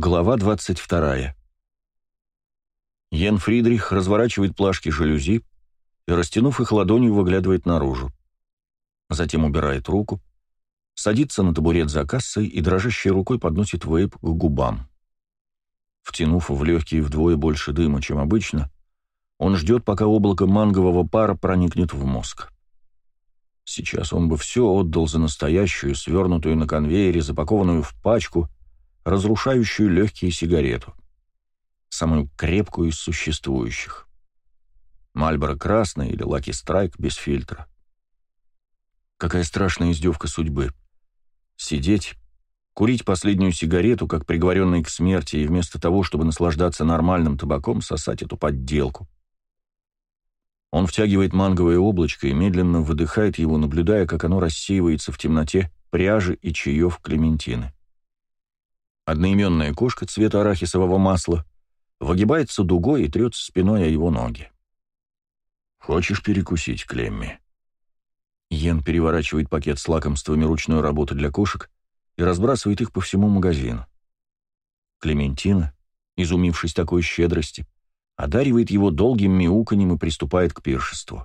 Глава 22. Йен Фридрих разворачивает плашки жалюзи и, растянув их ладонью, выглядывает наружу. Затем убирает руку, садится на табурет за кассой и дрожащей рукой подносит вейп к губам. Втянув в легкие вдвое больше дыма, чем обычно, он ждет, пока облако мангового пара проникнет в мозг. Сейчас он бы все отдал за настоящую, свернутую на конвейере, запакованную в пачку — разрушающую легкие сигарету. Самую крепкую из существующих. Мальборо красный или Лаки Страйк без фильтра. Какая страшная издевка судьбы. Сидеть, курить последнюю сигарету, как приговоренный к смерти, и вместо того, чтобы наслаждаться нормальным табаком, сосать эту подделку. Он втягивает манговое облачко и медленно выдыхает его, наблюдая, как оно рассеивается в темноте пряжи и чаев Клементины. Одноименная кошка цвета арахисового масла выгибается дугой и трется спиной о его ноги. «Хочешь перекусить, Клемми?» Йен переворачивает пакет с лакомствами ручной работы для кошек и разбрасывает их по всему магазину. Клементина, изумившись такой щедрости, одаривает его долгим мяуканьем и приступает к пиршеству.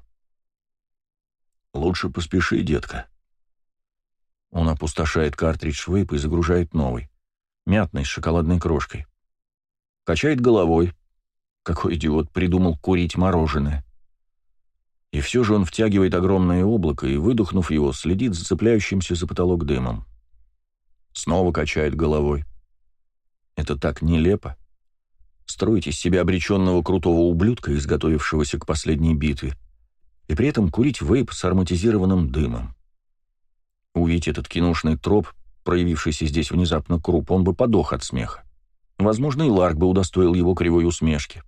«Лучше поспеши, детка». Он опустошает картридж вейп и загружает новый мятной с шоколадной крошкой. Качает головой. Какой идиот придумал курить мороженое. И все же он втягивает огромное облако и, выдохнув его, следит за цепляющимся за потолок дымом. Снова качает головой. Это так нелепо. Строить из себя обреченного крутого ублюдка, изготовившегося к последней битве, и при этом курить вейп с ароматизированным дымом. Увидеть этот киношный троп проявившийся здесь внезапно круп, он бы подох от смеха. Возможно, и Ларк бы удостоил его кривой усмешки.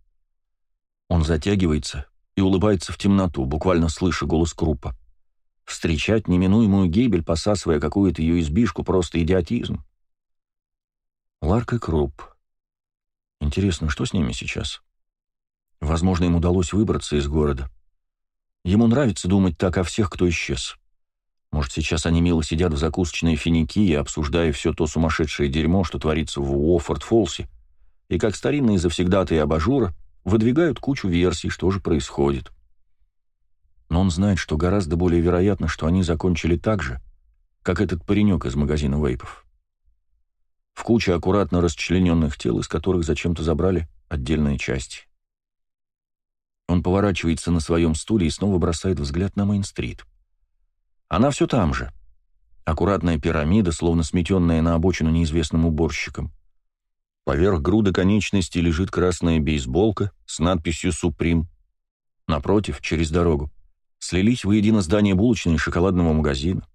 Он затягивается и улыбается в темноту, буквально слыша голос Крупа. Встречать неминуемую гибель, посасывая какую-то ее избишку, просто идиотизм. Ларк и Круп. Интересно, что с ними сейчас? Возможно, им удалось выбраться из города. Ему нравится думать так о всех, кто исчез. Может, сейчас они мило сидят в закусочной финики, обсуждая все то сумасшедшее дерьмо, что творится в Уоффорд-Фолсе, и как старинные завсегдатые абажура выдвигают кучу версий, что же происходит. Но он знает, что гораздо более вероятно, что они закончили так же, как этот паренек из магазина вейпов. В куче аккуратно расчлененных тел, из которых зачем-то забрали отдельные части. Он поворачивается на своем стуле и снова бросает взгляд на Мейн-стрит. Она все там же. Аккуратная пирамида, словно сметенная на обочину неизвестным уборщиком. Поверх груды конечностей лежит красная бейсболка с надписью «Суприм». Напротив, через дорогу, слились воедино здания булочной и шоколадного магазина.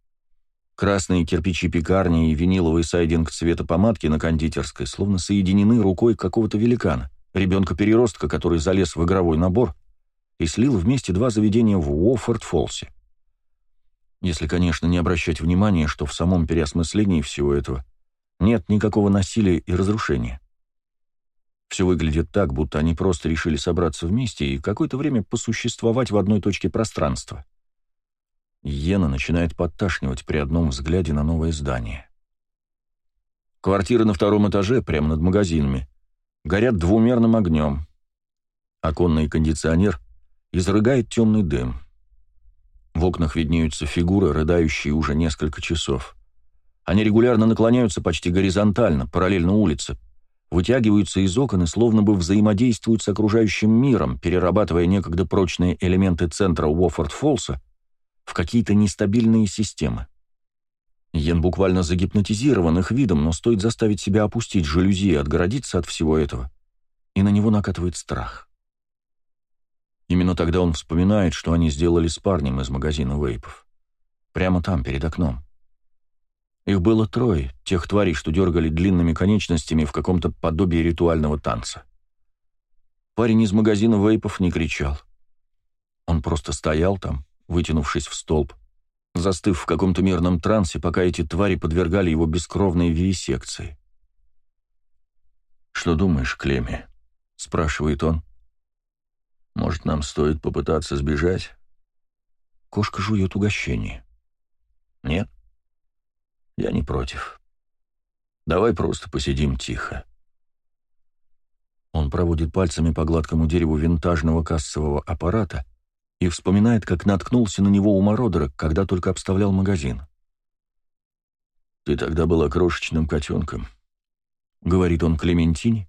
Красные кирпичи пекарни и виниловый сайдинг цвета помадки на кондитерской словно соединены рукой какого-то великана, ребенка-переростка, который залез в игровой набор и слил вместе два заведения в Уоффорд-Фолсе. Если, конечно, не обращать внимания, что в самом переосмыслении всего этого нет никакого насилия и разрушения. Все выглядит так, будто они просто решили собраться вместе и какое-то время посуществовать в одной точке пространства. Йена начинает подташнивать при одном взгляде на новое здание. Квартиры на втором этаже, прямо над магазинами, горят двумерным огнем. Оконный кондиционер изрыгает темный дым. В окнах виднеются фигуры, рыдающие уже несколько часов. Они регулярно наклоняются почти горизонтально, параллельно улице, вытягиваются из окон и словно бы взаимодействуют с окружающим миром, перерабатывая некогда прочные элементы центра Уоффорд-Фолса в какие-то нестабильные системы. Йен буквально загипнотизирован их видом, но стоит заставить себя опустить жалюзи и отгородиться от всего этого, и на него накатывает страх. Именно тогда он вспоминает, что они сделали с парнем из магазина вейпов. Прямо там, перед окном. Их было трое, тех тварей, что дергали длинными конечностями в каком-то подобии ритуального танца. Парень из магазина вейпов не кричал. Он просто стоял там, вытянувшись в столб, застыв в каком-то мирном трансе, пока эти твари подвергали его бескровной вивисекции. «Что думаешь, Клемми?» — спрашивает он. Может, нам стоит попытаться сбежать? Кошка жует угощение. Нет? Я не против. Давай просто посидим тихо. Он проводит пальцами по гладкому дереву винтажного кассового аппарата и вспоминает, как наткнулся на него у Мородера, когда только обставлял магазин. «Ты тогда была крошечным котенком», — говорит он Клементине,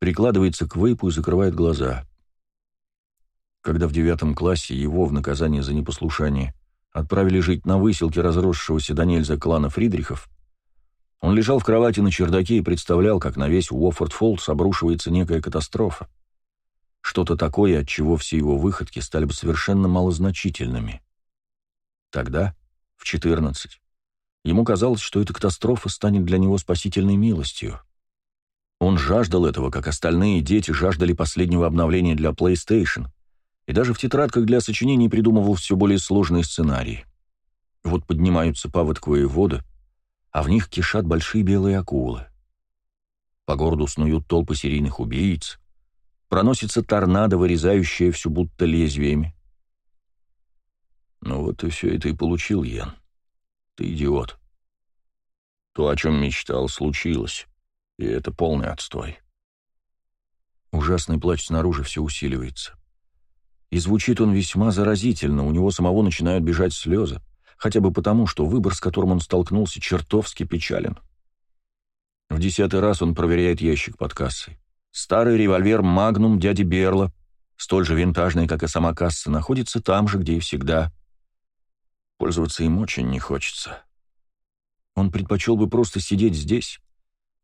прикладывается к вейпу и закрывает глаза. Когда в девятом классе его в наказание за непослушание отправили жить на выселке разросшегося до нельзя клана Фридрихов, он лежал в кровати на чердаке и представлял, как на весь Уоффорд-Фоллс обрушивается некая катастрофа. Что-то такое, от чего все его выходки стали бы совершенно малозначительными. Тогда, в 14, ему казалось, что эта катастрофа станет для него спасительной милостью. Он жаждал этого, как остальные дети жаждали последнего обновления для PlayStation, и даже в тетрадках для сочинений придумывал все более сложные сценарии. Вот поднимаются паводковые воды — а в них кишат большие белые акулы. По городу снуют толпы серийных убийц, проносится торнадо, вырезающая все будто лезвиями. Ну вот и все это и получил, Ян. Ты идиот. То, о чем мечтал, случилось, и это полный отстой. Ужасный плач снаружи все усиливается. И звучит он весьма заразительно, у него самого начинают бежать слезы хотя бы потому, что выбор, с которым он столкнулся, чертовски печален. В десятый раз он проверяет ящик под кассой. Старый револьвер «Магнум» дяди Берла, столь же винтажный, как и сама касса, находится там же, где и всегда. Пользоваться им очень не хочется. Он предпочел бы просто сидеть здесь,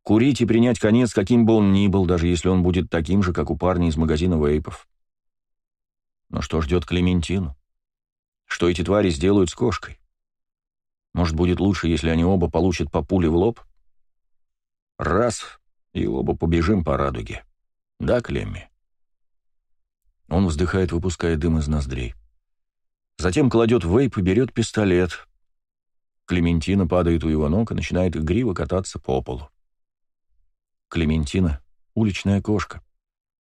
курить и принять конец, каким бы он ни был, даже если он будет таким же, как у парня из магазина вейпов. Но что ждет Клементину? Что эти твари сделают с кошкой? Может, будет лучше, если они оба получат по пуле в лоб? Раз, и оба побежим по радуге. Да, Клемми?» Он вздыхает, выпуская дым из ноздрей. Затем кладет вейп и берет пистолет. Клементина падает у его ног и начинает игриво кататься по полу. Клементина — уличная кошка.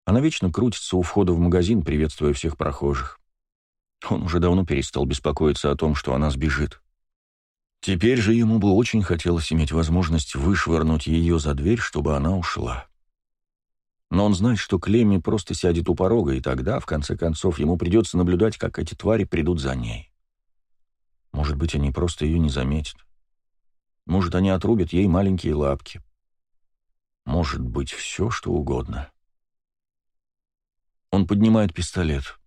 Она вечно крутится у входа в магазин, приветствуя всех прохожих. Он уже давно перестал беспокоиться о том, что она сбежит. Теперь же ему бы очень хотелось иметь возможность вышвырнуть ее за дверь, чтобы она ушла. Но он знает, что Клемми просто сядет у порога, и тогда, в конце концов, ему придется наблюдать, как эти твари придут за ней. Может быть, они просто ее не заметят. Может, они отрубят ей маленькие лапки. Может быть, все, что угодно. Он поднимает пистолет.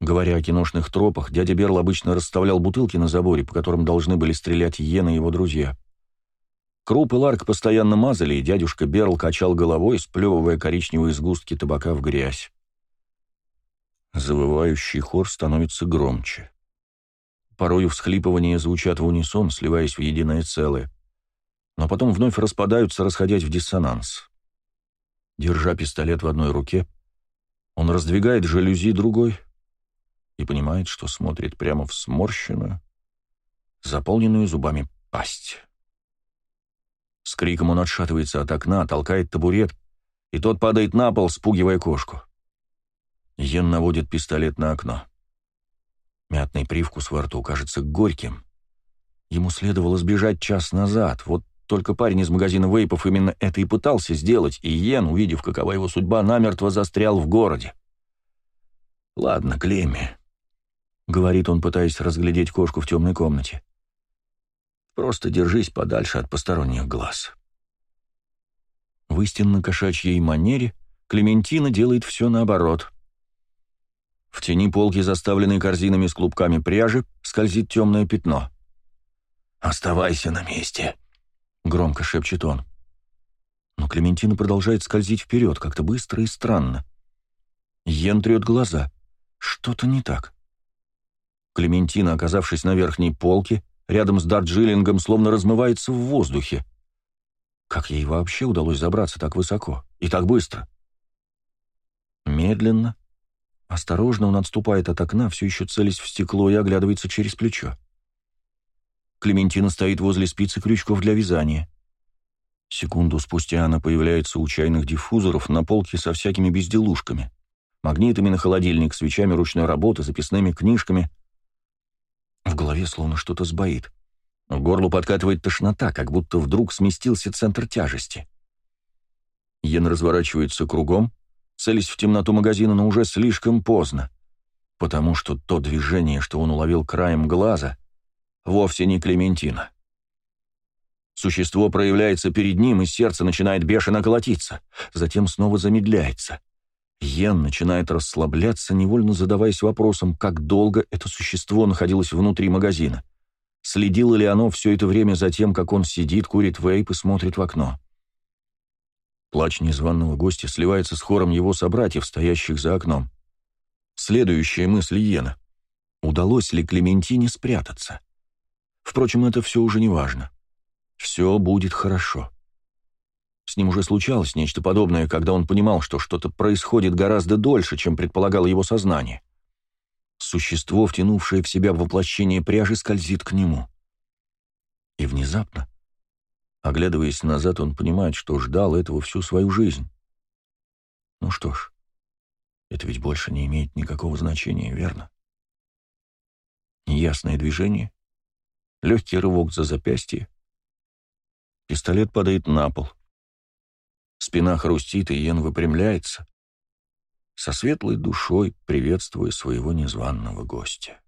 Говоря о киношных тропах, дядя Берл обычно расставлял бутылки на заборе, по которым должны были стрелять Йен и его друзья. Круп и Ларк постоянно мазали, и дядюшка Берл качал головой, сплевывая коричневые сгустки табака в грязь. Завывающий хор становится громче. Порою всхлипывания звучат в унисон, сливаясь в единое целое, но потом вновь распадаются, расходясь в диссонанс. Держа пистолет в одной руке, он раздвигает жалюзи другой, и понимает, что смотрит прямо в сморщенную, заполненную зубами пасть. С криком он отшатывается от окна, толкает табурет, и тот падает на пол, спугивая кошку. Йен наводит пистолет на окно. Мятный привкус во рту кажется горьким. Ему следовало сбежать час назад, вот только парень из магазина вейпов именно это и пытался сделать, и Йен, увидев, какова его судьба, намертво застрял в городе. «Ладно, Клемми, — говорит он, пытаясь разглядеть кошку в темной комнате. «Просто держись подальше от посторонних глаз». В истинно кошачьей манере Клементина делает все наоборот. В тени полки, заставленной корзинами с клубками пряжи, скользит темное пятно. «Оставайся на месте», — громко шепчет он. Но Клементина продолжает скользить вперед, как-то быстро и странно. Йен трет глаза. Что-то не так. Клементина, оказавшись на верхней полке, рядом с Дарджилингом, словно размывается в воздухе. Как ей вообще удалось забраться так высоко и так быстро? Медленно, осторожно он отступает от окна, все еще целясь в стекло и оглядывается через плечо. Клементина стоит возле спицы крючков для вязания. Секунду спустя она появляется у чайных диффузоров на полке со всякими безделушками. Магнитами на холодильник, свечами ручной работы, записными книжками — в голове словно что-то сбоит. В горло подкатывает тошнота, как будто вдруг сместился центр тяжести. Йен разворачивается кругом, целясь в темноту магазина, но уже слишком поздно, потому что то движение, что он уловил краем глаза, вовсе не Клементина. Существо проявляется перед ним, и сердце начинает бешено колотиться, затем снова замедляется. Йен начинает расслабляться, невольно задаваясь вопросом, как долго это существо находилось внутри магазина. Следило ли оно все это время за тем, как он сидит, курит вейп и смотрит в окно? Плач незваного гостя сливается с хором его собратьев, стоящих за окном. Следующая мысль Йена. Удалось ли Клементине спрятаться? Впрочем, это все уже не важно. Все будет хорошо. С ним уже случалось нечто подобное, когда он понимал, что что-то происходит гораздо дольше, чем предполагало его сознание. Существо, втянувшее в себя воплощение пряжи, скользит к нему. И внезапно, оглядываясь назад, он понимает, что ждал этого всю свою жизнь. Ну что ж, это ведь больше не имеет никакого значения, верно? Неясное движение, легкий рывок за запястье, Пистолет падает на пол. Спина хрустит, и Йен выпрямляется, со светлой душой приветствуя своего незваного гостя.